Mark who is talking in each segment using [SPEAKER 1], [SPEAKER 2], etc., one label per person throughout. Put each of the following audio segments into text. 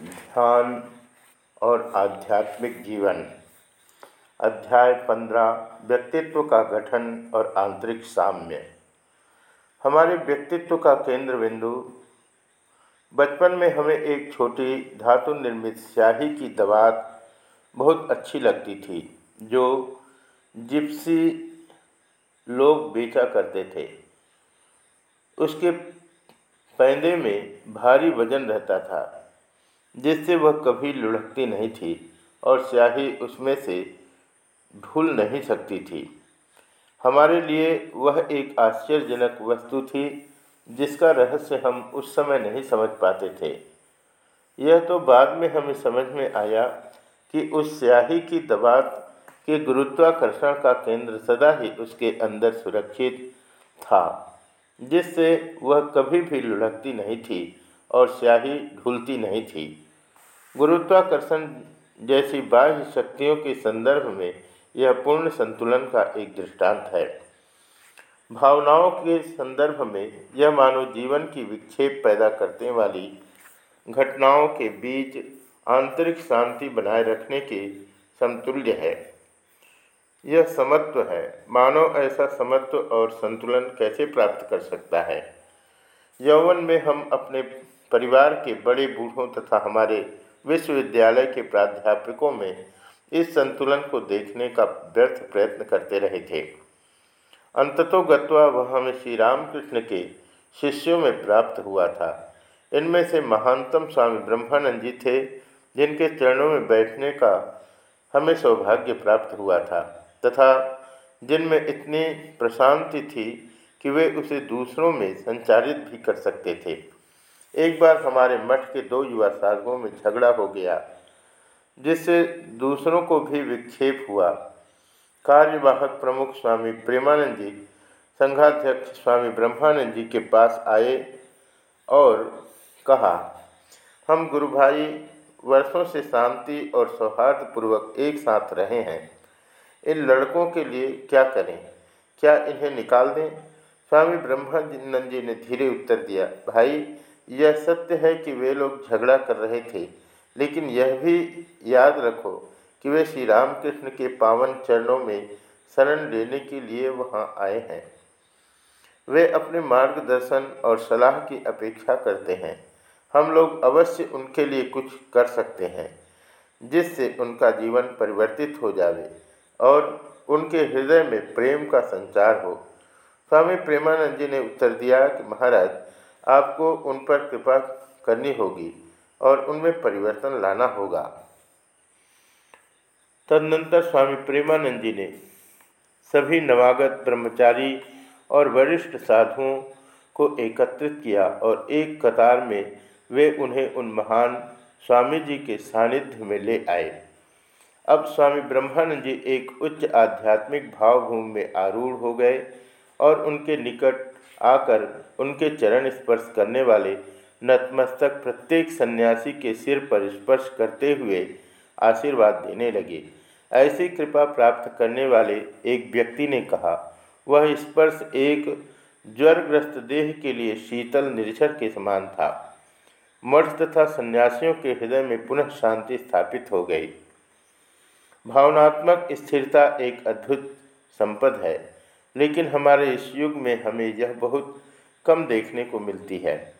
[SPEAKER 1] ध्यान और आध्यात्मिक जीवन। अध्याय पंद्रह, व्यक्तित्व का गठन और आंतरिक साम्य। हमारे व्यक्तित्व का केंद्र बिंदु बचपन में हमें एक छोटी धातु निर्मित स्याही की दवात बहुत अच्छी लगती थी, जो जिप्सी लोग बेचा करते थे। उसके पैदे में भारी वज़न रहता था। जिससे वह कभी लुढ़कती नहीं थी और स्याही उसमें से ढुल नहीं सकती थी। हमारे लिए वह एक आश्चर्यजनक वस्तु थी, जिसका रहस्य हम उस समय नहीं समझ पाते थे। यह तो बाद में हमें समझ में आया कि उस स्याही की दबात के गुरुत्वाकर्षण का केंद्र सदा ही उसके अंदर सुरक्षित था, जिससे वह कभी भी लुढ़कती नहीं थी। और स्याही ढुलती नहीं थी। गुरुत्वाकर्षण जैसी बाह्य शक्तियों के संदर्भ में यह पूर्ण संतुलन का एक दृष्टांत है। भावनाओं के संदर्भ में यह मानव जीवन की विक्षेप पैदा करने वाली घटनाओं के बीच आंतरिक शांति बनाए रखने के समतुल्य है। यह समत्व है। मानव ऐसा समत्व और संतुलन कैसे प्राप्त कर सकता है? यौवन में हम अपने परिवार के बड़े बूढ़ों तथा हमारे विश्वविद्यालय के प्राध्यापकों में इस संतुलन को देखने का व्यर्थ प्रयत्न करते रहे थे। अंततो गत्वा वह हमें श्री रामकृष्ण के शिष्यों में प्राप्त हुआ था। इनमें से महानतम स्वामी ब्रह्मानंद जी थे, जिनके चरणों में बैठने का हमें सौभाग्य प्राप्त हुआ था, तथा जिनमें इतनी प्रशांति थी कि वे उसे दूसरों में संचारित भी कर सकते थे। एक बार हमारे मठ के दो युवा साधकों में झगड़ा हो गया, जिससे दूसरों को भी विक्षेप हुआ। कार्यवाहक प्रमुख स्वामी प्रेमानंद जी, संघाध्यक्ष स्वामी ब्रह्मानंद जी के पास आए और कहा, हम गुरु भाई वर्षों से शांति और सौहार्दपूर्वक एक साथ रहे हैं। इन लड़कों के लिए क्या करें? क्या इन्हें निकाल दें? स्वामी ब्रह्मानंद जी ने धीरे उत्तर दिया, भाई यह सत्य है कि वे लोग झगड़ा कर रहे थे, लेकिन यह भी याद रखो कि वे श्री रामकृष्ण के पावन चरणों में शरण लेने के लिए वहाँ आए हैं। वे अपने मार्गदर्शन और सलाह की अपेक्षा करते हैं। हम लोग अवश्य उनके लिए कुछ कर सकते हैं, जिससे उनका जीवन परिवर्तित हो जाए और उनके हृदय में प्रेम का संचार हो। स्वामी प्रेमानंद जी ने उत्तर दिया कि महाराज आपको उन पर कृपा करनी होगी और उनमें परिवर्तन लाना होगा। तदनंतर स्वामी प्रेमानंद जी ने सभी नवागत ब्रह्मचारी और वरिष्ठ साधुओं को एकत्रित किया और एक कतार में वे उन्हें उन महान स्वामी जी के सानिध्य में ले आए। अब स्वामी ब्रह्मानंद जी एक उच्च आध्यात्मिक भावभूमि में आरूढ़ हो गए और उनके निकट आकर उनके चरण स्पर्श करने वाले नतमस्तक प्रत्येक सन्यासी के सिर पर स्पर्श करते हुए आशीर्वाद देने लगे। ऐसी कृपा प्राप्त करने वाले एक व्यक्ति ने कहा, वह स्पर्श एक ज्वरग्रस्त देह के लिए शीतल निर्झर के समान था। मठ तथा सन्यासियों के हृदय में पुनः शांति स्थापित हो गई। भावनात्मक स्थिरता एक अद्भुत संपद है। लेकिन हमारे इस युग में हमें यह बहुत कम देखने को मिलती है।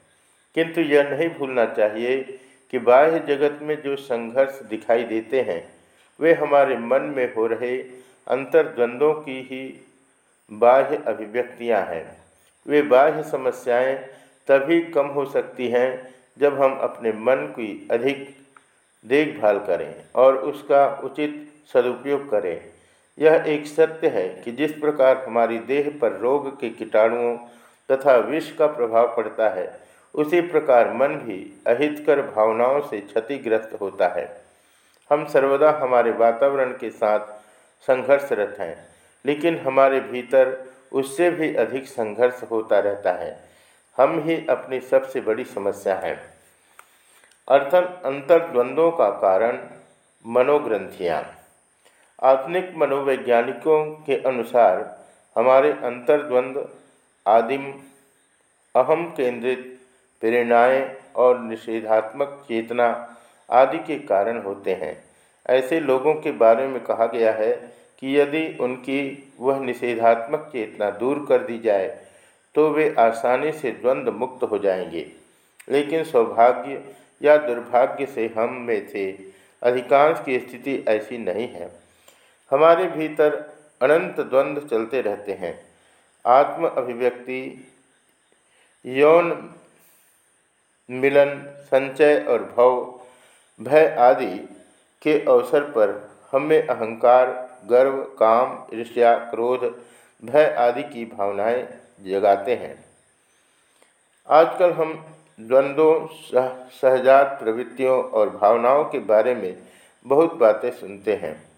[SPEAKER 1] किंतु यह नहीं भूलना चाहिए कि बाह्य जगत में जो संघर्ष दिखाई देते हैं, वे हमारे मन में हो रहे अंतर्द्वंद्वों की ही बाह्य अभिव्यक्तियाँ हैं। वे बाह्य समस्याएँ तभी कम हो सकती हैं जब हम अपने मन की अधिक देखभाल करें और उसका उचित सदुपयोग करें। यह एक सत्य है कि जिस प्रकार हमारी देह पर रोग के कीटाणुओं तथा विष का प्रभाव पड़ता है, उसी प्रकार मन भी अहितकर भावनाओं से क्षतिग्रस्त होता है। हम सर्वदा हमारे वातावरण के साथ संघर्षरत हैं, लेकिन हमारे भीतर उससे भी अधिक संघर्ष होता रहता है। हम ही अपनी सबसे बड़ी समस्या हैं। अर्थन अंतर्द्वंद्वों का कारण मनोग्रंथियाँ। आधुनिक मनोवैज्ञानिकों के अनुसार हमारे अंतर्द्वंद आदिम अहम केंद्रित प्रेरणाएँ और निषेधात्मक चेतना आदि के कारण होते हैं। ऐसे लोगों के बारे में कहा गया है कि यदि उनकी वह निषेधात्मक चेतना दूर कर दी जाए तो वे आसानी से द्वंद्व मुक्त हो जाएँगे। लेकिन सौभाग्य या दुर्भाग्य से हम में से अधिकांश की स्थिति ऐसी नहीं है। हमारे भीतर अनंत द्वंद्व चलते रहते हैं। आत्म अभिव्यक्ति, यौन मिलन, संचय और भव, भय आदि के अवसर पर हमें अहंकार, गर्व, काम, ईर्ष्या, क्रोध, भय आदि की भावनाएँ जगाते हैं। आजकल हम द्वंद्वों, सह, सहजात प्रवृत्तियों और भावनाओं के बारे में बहुत बातें सुनते हैं।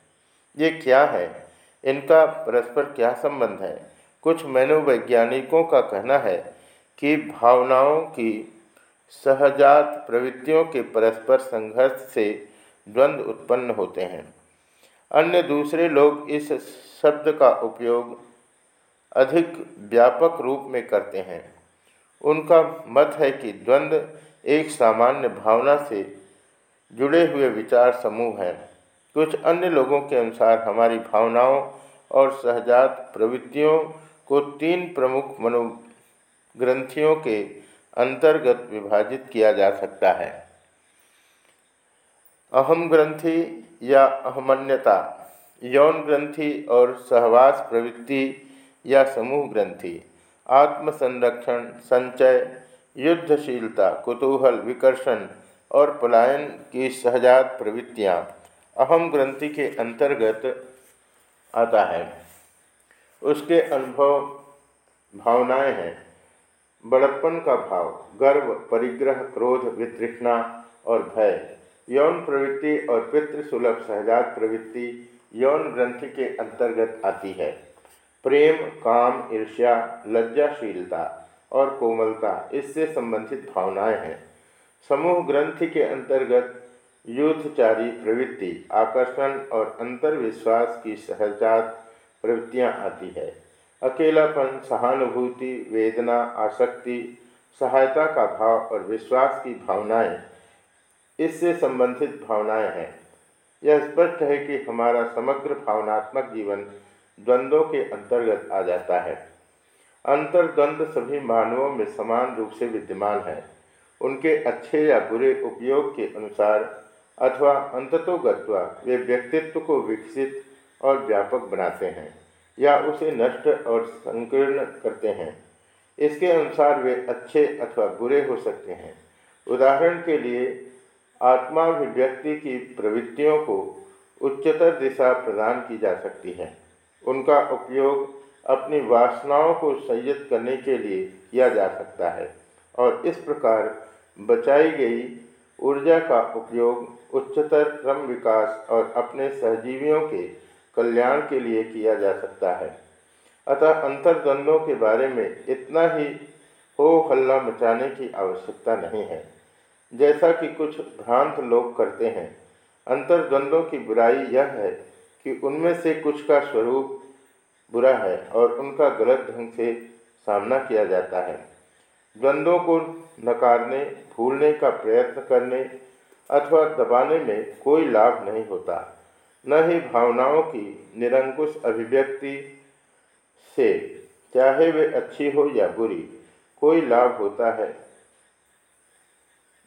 [SPEAKER 1] ये क्या है? इनका परस्पर क्या संबंध है? कुछ मनोवैज्ञानिकों का कहना है कि भावनाओं की सहजात प्रवृत्तियों के परस्पर संघर्ष से द्वंद्व उत्पन्न होते हैं। अन्य दूसरे लोग इस शब्द का उपयोग अधिक व्यापक रूप में करते हैं। उनका मत है कि द्वंद्व एक सामान्य भावना से जुड़े हुए विचार समूह हैं। कुछ अन्य लोगों के अनुसार हमारी भावनाओं और सहजात प्रवृत्तियों को तीन प्रमुख मनोग्रंथियों के अंतर्गत विभाजित किया जा सकता है। अहम ग्रंथि या अहमन्यता, यौन ग्रंथि और सहवास प्रवृत्ति या समूह ग्रंथि आत्म संरक्षण संचय, युद्धशीलता, कुतूहल, विकर्षण और पलायन की सहजात प्रवृत्तियाँ। अहम ग्रंथि के अंतर्गत आता है। उसके अनुभव, भावनाएँ हैं। बड़प्पन का भाव, गर्व, परिग्रह, क्रोध, वितृष्णा और भय। यौन प्रवृत्ति और पितृसुलभ सहजात प्रवृत्ति यौन ग्रंथि के अंतर्गत आती है। प्रेम, काम, ईर्ष्या, लज्जाशीलता और कोमलता, इससे संबंधित भावनाएँ हैं। समूह ग्रंथि के अंतर्गत युद्धचारी प्रवृत्ति, आकर्षण और अंतर्विश्वास की सहजात प्रवृत्तियाँ आती है। अकेलापन, सहानुभूति, वेदना, आसक्ति, सहायता का भाव और विश्वास की भावनाएँ, इससे संबंधित भावनाएँ हैं। यह स्पष्ट है कि हमारा समग्र भावनात्मक जीवन द्वंद्वों के अंतर्गत आ जाता है। अंतर्द्वंद सभी मानवों में समान रूप से विद्यमान है। उनके अच्छे या बुरे उपयोग के अनुसार अथवा अंततोगत्वा वे व्यक्तित्व को विकसित और व्यापक बनाते हैं या उसे नष्ट और संकीर्ण करते हैं। इसके अनुसार वे अच्छे अथवा बुरे हो सकते हैं। उदाहरण के लिए, आत्माभिव्यक्ति की प्रवृत्तियों को उच्चतर दिशा प्रदान की जा सकती है। उनका उपयोग अपनी वासनाओं को संयत करने के लिए किया जा सकता है और इस प्रकार बचाई गई ऊर्जा का उपयोग उच्चतर क्रम विकास और अपने सहजीवियों के कल्याण के लिए किया जा सकता है। अतः अंतर्द्वंद्वों के बारे में इतना ही हो हल्ला मचाने की आवश्यकता नहीं है। जैसा कि कुछ भ्रांत लोग करते हैं, अंतर्द्वंद्वों की बुराई यह है कि उनमें से कुछ का स्वरूप बुरा है और उनका गलत ढंग से सामना किया जाता है। द्वंद्वों को नकारने भूलने का प्रयत्न करने अथवा दबाने में कोई लाभ नहीं होता। न ही भावनाओं की निरंकुश अभिव्यक्ति से, चाहे वे अच्छी हो या बुरी, कोई लाभ होता है।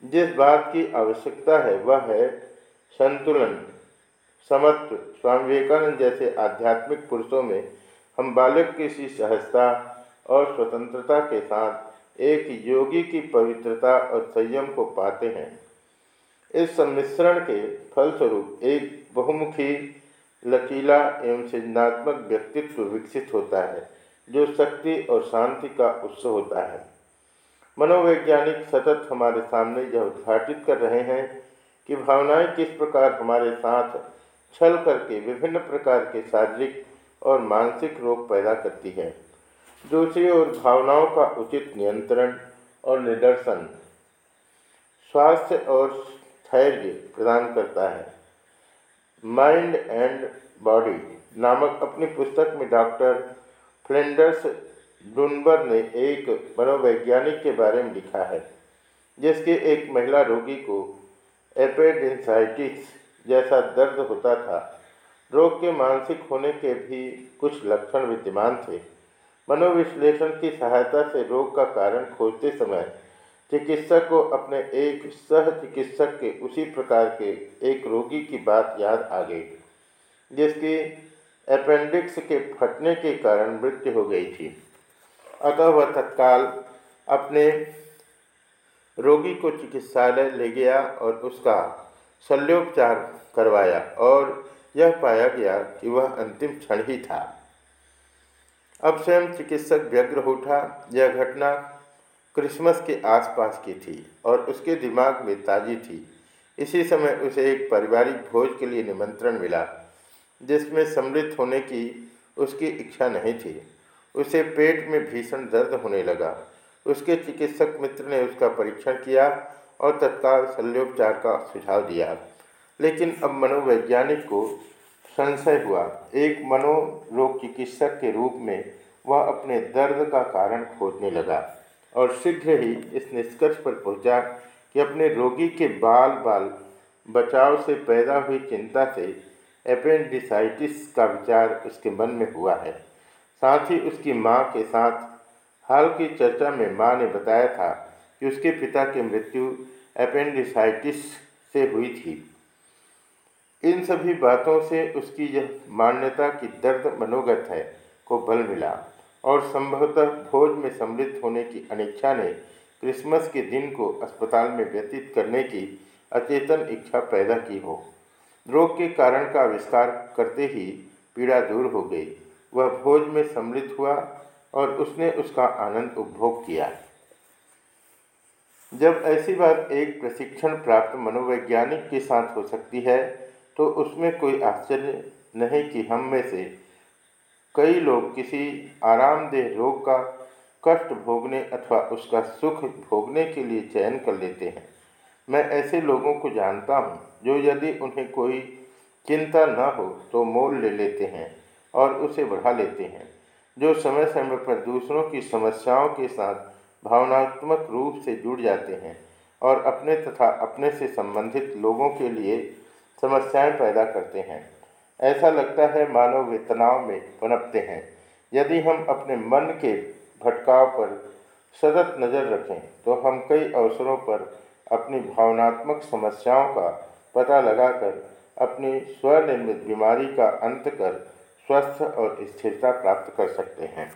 [SPEAKER 1] जिस बात की आवश्यकता है, वह है संतुलन, समत्व। स्वामी विवेकानंद जैसे आध्यात्मिक पुरुषों में हम बालक की सी सहजता और स्वतंत्रता के साथ एक योगी की पवित्रता और संयम को पाते हैं। इस सम्मिश्रण के फलस्वरूप एक बहुमुखी, लचीला एवं सृजनात्मक व्यक्तित्व विकसित होता है, जो शक्ति और शांति का उत्स होता है। मनोवैज्ञानिक सतत हमारे सामने यह उद्घाटित कर रहे हैं कि भावनाएँ किस प्रकार हमारे साथ छल करके विभिन्न प्रकार के शारीरिक और मानसिक रोग पैदा करती है। दूसरी ओर भावनाओं का उचित नियंत्रण और निदर्शन स्वास्थ्य और स्थैर्य प्रदान करता है। माइंड एंड बॉडी नामक अपनी पुस्तक में डॉक्टर फ्लेंडर्स डुनबर ने एक मनोवैज्ञानिक के बारे में लिखा है, जिसके एक महिला रोगी को एपेडेंसाइटिस जैसा दर्द होता था, रोग के मानसिक होने के भी कुछ लक्षण विद्यमान थे। मनोविश्लेषण की सहायता से रोग का कारण खोजते समय चिकित्सक को अपने एक सह चिकित्सक के उसी प्रकार के एक रोगी की बात याद आ गई, जिसकी अपेंडिक्स के फटने के कारण मृत्यु हो गई थी। अतः वह तत्काल अपने रोगी को चिकित्सालय ले गया और उसका शल्योपचार करवाया और यह पाया गया कि वह अंतिम क्षण ही था। अब स्वयं चिकित्सक व्यग्र उठा। यह घटना क्रिसमस के आसपास की थी और उसके दिमाग में ताज़ी थी। इसी समय उसे एक पारिवारिक भोज के लिए निमंत्रण मिला, जिसमें सम्मिलित होने की उसकी इच्छा नहीं थी। उसे पेट में भीषण दर्द होने लगा। उसके चिकित्सक मित्र ने उसका परीक्षण किया और तत्काल शल्योपचार का सुझाव दिया। लेकिन अब मनोवैज्ञानिक को संशय हुआ। एक मनोरोग चिकित्सक के रूप में वह अपने दर्द का कारण खोजने लगा और शीघ्र ही इस निष्कर्ष पर पहुँचा कि अपने रोगी के बाल बाल बचाव से पैदा हुई चिंता से एपेंडिसाइटिस का विचार उसके मन में हुआ है। साथ ही उसकी माँ के साथ हाल की चर्चा में माँ ने बताया था कि उसके पिता की मृत्यु एपेंडिसाइटिस से हुई थी। इन सभी बातों से उसकी यह मान्यता की दर्द मनोगत है को बल मिला और संभवतः भोज में सम्मिलित होने की अनिच्छा ने क्रिसमस के दिन को अस्पताल में व्यतीत करने की अचेतन इच्छा पैदा की हो। रोग के कारण का आविष्कार करते ही पीड़ा दूर हो गई। वह भोज में सम्मिलित हुआ और उसने उसका आनंद उपभोग किया। जब ऐसी बात एक प्रशिक्षण प्राप्त मनोवैज्ञानिक के साथ हो सकती है तो उसमें कोई आश्चर्य नहीं कि हम में से कई लोग किसी आरामदेह रोग का कष्ट भोगने अथवा उसका सुख भोगने के लिए चयन कर लेते हैं। मैं ऐसे लोगों को जानता हूँ जो यदि उन्हें कोई चिंता न हो तो मोल ले लेते हैं और उसे बढ़ा लेते हैं, जो समय समय पर दूसरों की समस्याओं के साथ भावनात्मक रूप से जुड़ जाते हैं और अपने तथा अपने से संबंधित लोगों के लिए समस्याएँ पैदा करते हैं। ऐसा लगता है मानव वे तनाव में पनपते हैं। यदि हम अपने मन के भटकाव पर सतत नज़र रखें तो हम कई अवसरों पर अपनी भावनात्मक समस्याओं का पता लगाकर अपनी स्वनिर्मित बीमारी का अंत कर स्वस्थ और स्थिरता प्राप्त कर सकते हैं।